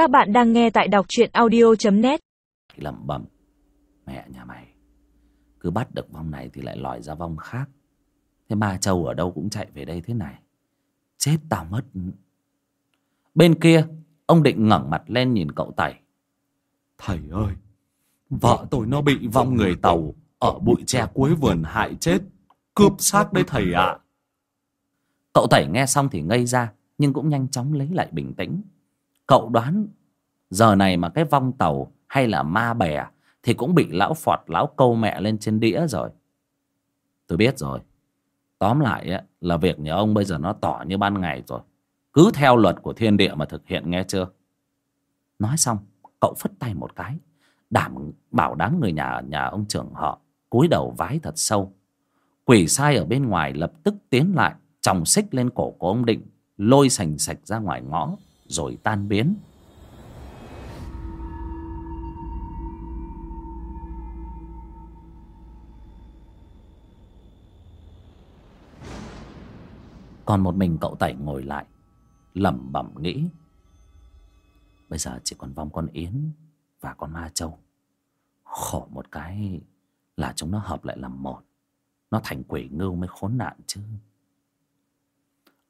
Các bạn đang nghe tại đọc truyện audio.net lẩm bẩm mẹ nhà mày cứ bắt được vong này thì lại lòi ra vong khác. Thế ma châu ở đâu cũng chạy về đây thế này. Chết tao mất. Bên kia ông định ngẩng mặt lên nhìn cậu tẩy Thầy ơi, vợ tôi nó bị vong người tàu ở bụi tre cuối vườn hại chết. Cướp xác đấy thầy ạ. cậu tẩy nghe xong thì ngây ra nhưng cũng nhanh chóng lấy lại bình tĩnh cậu đoán giờ này mà cái vong tàu hay là ma bè thì cũng bị lão phọt lão câu mẹ lên trên đĩa rồi. Tôi biết rồi. Tóm lại ấy, là việc nhà ông bây giờ nó tỏ như ban ngày rồi. Cứ theo luật của thiên địa mà thực hiện nghe chưa? Nói xong cậu phất tay một cái. Đảm bảo đám người nhà nhà ông trưởng họ cúi đầu vái thật sâu. Quỷ sai ở bên ngoài lập tức tiến lại chòng xích lên cổ của ông định lôi sành sạch ra ngoài ngõ rồi tan biến còn một mình cậu tẩy ngồi lại, lẩm bẩm nghĩ, bây giờ chỉ còn vong con yến và con ma châu khổ một cái là chúng nó hợp lại làm một, nó thành quỷ ngưu mới khốn nạn chứ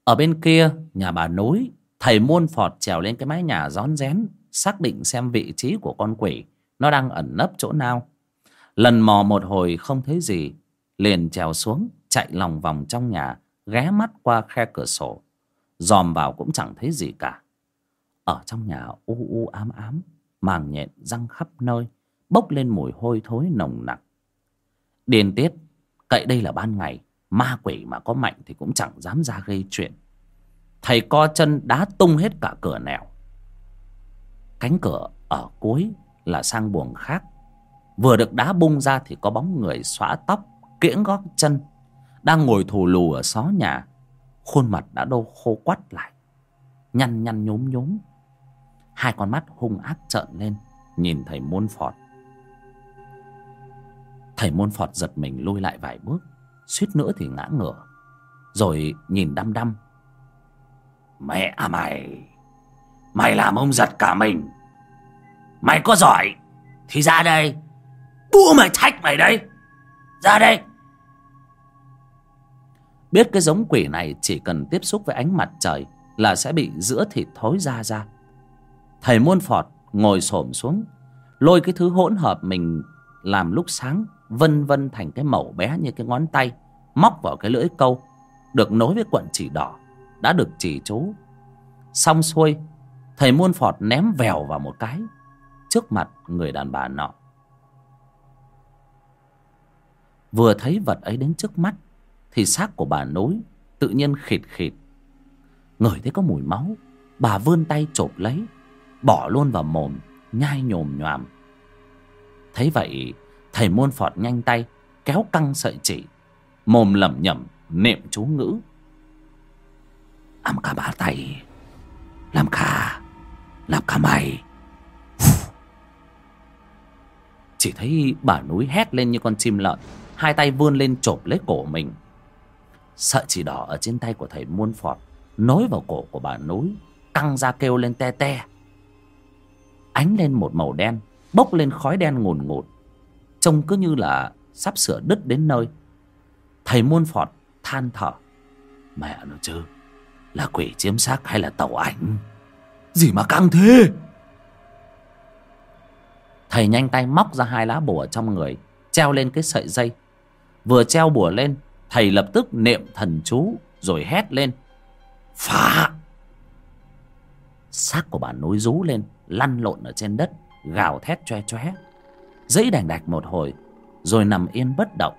ở bên kia, nhà bà núi thầy muôn phọt trèo lên cái mái nhà rón rén, xác định xem vị trí của con quỷ nó đang ẩn nấp chỗ nào. Lần mò một hồi không thấy gì, liền trèo xuống, chạy lòng vòng trong nhà, ghé mắt qua khe cửa sổ. Dòm vào cũng chẳng thấy gì cả. Ở trong nhà u u ám ám, màng nhện răng khắp nơi, bốc lên mùi hôi thối nồng nặc. Điên tiết, cậy đây là ban ngày, ma quỷ mà có mạnh thì cũng chẳng dám ra gây chuyện thầy co chân đá tung hết cả cửa nẻo. Cánh cửa ở cuối là sang buồng khác. Vừa được đá bung ra thì có bóng người xõa tóc, kiễng gót chân, đang ngồi thù lù ở xó nhà. Khuôn mặt đã đô khô quắt lại. Nhăn nhăn nhốm nhốm. Hai con mắt hung ác trợn lên, nhìn thầy môn phọt thầy môn phọt giật mình lui lại vài bước, suýt nữa thì ngã ngửa. Rồi nhìn đăm đăm mẹ à mày. Mày làm ông giật cả mình. Mày có giỏi thì ra đây. Bố mày thách mày đấy, ra đây. Biết cái giống quỷ này chỉ cần tiếp xúc với ánh mặt trời là sẽ bị giữa thịt thối ra ra. Thầy muôn phọt ngồi xổm xuống lôi cái thứ hỗn hợp mình làm lúc sáng vân vân thành cái mẩu bé như cái ngón tay móc vào cái lưỡi câu được nối với cuộn chỉ đỏ đã được chỉ chú. Xong xuôi, thầy muôn phọt ném vèo vào một cái trước mặt người đàn bà nọ. Vừa thấy vật ấy đến trước mắt, thì xác của bà nối tự nhiên khịt khịt. Ngửi thấy có mùi máu, bà vươn tay chộp lấy, bỏ luôn vào mồm, nhai nhồm nhoàm. Thấy vậy, thầy muôn phọt nhanh tay kéo căng sợi chỉ, mồm lẩm nhẩm niệm chú ngữ làm cả ba tay. Làm cả làm cả mày chỉ thấy bà núi hét lên như con chim lợn, hai tay vươn lên chộp lấy cổ mình. Sợi chỉ đỏ ở trên tay của thầy muôn phọt nối vào cổ của bà núi, căng ra kêu lên te te. Ánh lên một màu đen, bốc lên khói đen ngùn ngụt. Trông cứ như là sắp sửa đứt đến nơi. Thầy muôn phọt than thở. Mẹ nó chứ là quỷ chiếm xác hay là tàu ảnh? Gì mà căng thế? Thầy nhanh tay móc ra hai lá bùa trong người, treo lên cái sợi dây. Vừa treo bùa lên, thầy lập tức niệm thần chú rồi hét lên, phá! Xác của bà nối rú lên, lăn lộn ở trên đất, gào thét choe choé. Dãy đành đạch một hồi, rồi nằm yên bất động.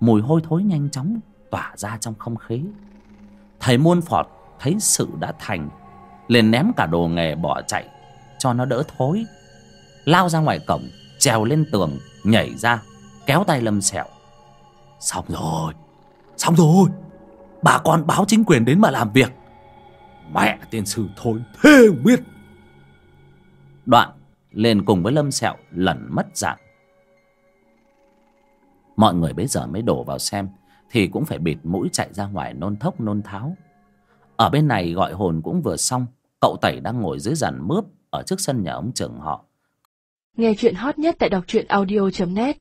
Mùi hôi thối nhanh chóng tỏa ra trong không khí thầy muôn phọt thấy sự đã thành, liền ném cả đồ nghề bỏ chạy, cho nó đỡ thối. Lao ra ngoài cổng, trèo lên tường, nhảy ra, kéo tay lâm sẹo. Xong rồi xong rồi. Bà con báo chính quyền đến mà làm việc. Mẹ tiên sư thôi thế không biết đoạn lên cùng với lâm sẹo lẩn mất dạng. Mọi người bấy giờ mới đổ vào xem thì cũng phải bịt mũi chạy ra ngoài nôn thốc, nôn tháo. Ở bên này gọi hồn cũng vừa xong, cậu tẩy đang ngồi dưới giàn mướp ở trước sân nhà ông trưởng họ. Nghe chuyện hot nhất tại đọc truyện audio.net